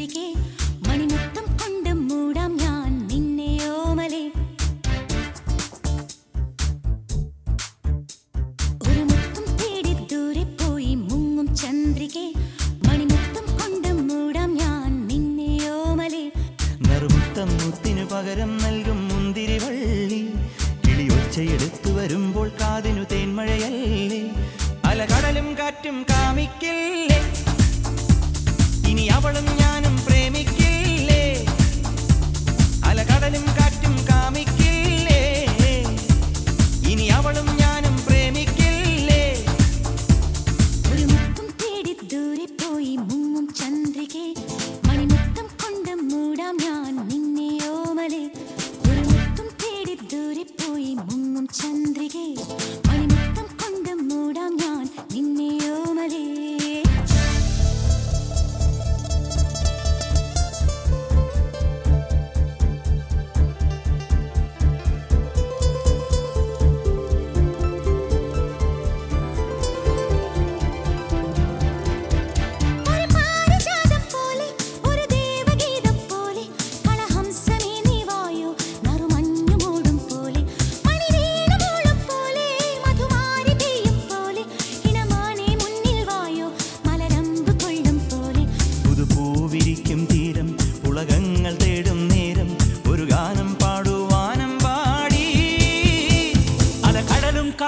ചന്ദ്രികെ മണിമുത്തം കൊണ്ട് മൂടാം ഞാൻ നിന്നെ ഓമലെ ഒരു മുത്തം തേടി ദൂരെ പോയി മുങ്ങും ചന്ദ്രികെ. മണിമുത്തം കൊണ്ട് മൂടാം ഞാൻ നിന്നെ ഓമലെ നറുമുത്തം മുത്തിനു പകരം നൽകും മുന്തിരി വള്ളി. കിളിയൊച്ചയെടുത്തു വരുമ്പോൾ കാതിനു തേന്മഴയല്ലേ അല കടലും കാറ്റും കാമിക്കില്ലേ.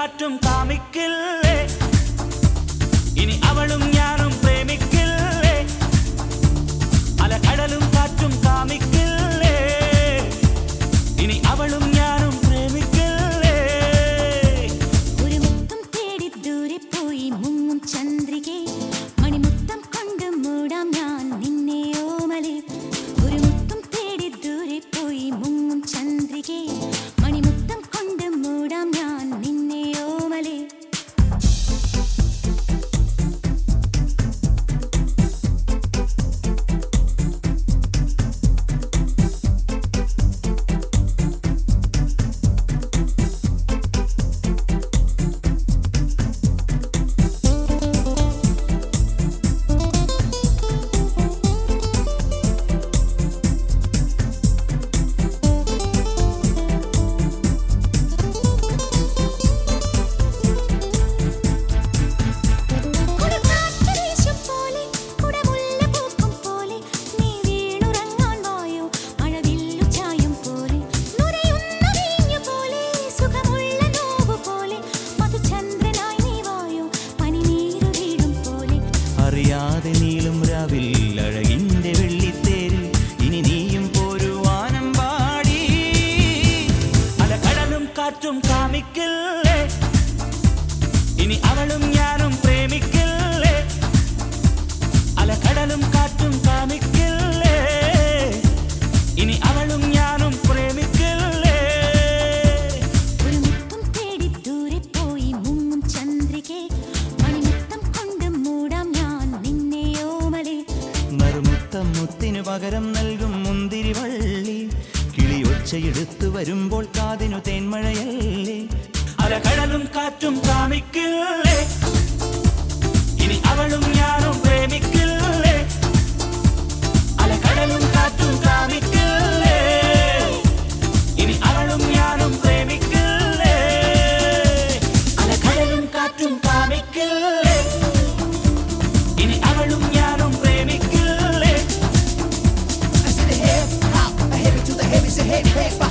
காட்டும் காமிக்கில். അറിയാതെ നീളും രാവിൽ അഴകിന്റെ വെള്ളിത്തേരിൽ ഇനി നീയും പോരുവാനം പാടി. അലകടലും കാറ്റും കാമിക്കില്ലേ? ഇനി അവളും ഞാനും പ്രേമിക്കില്ലേ? അലകടലും പകരം നൽകും മുന്തിരിവള്ളി കിളി ഒച്ചയെടുത്തു വരുമ്പോൾ കാതിനു തേന്മഴയല്ലേ അല കടലും കാറ്റും കാമിക്കില്ലേ? ഇനി അവളും ഞാനും പ്രേമിക്കില്ലേ? അലകടലും കാറ്റും കാമിക്കില്ലേ? ഇനി അവളും ഞാനും പ്രേമിക്കില്ലേ? അലകടലും കാറ്റും കാമിക്കില്ലേ? hey.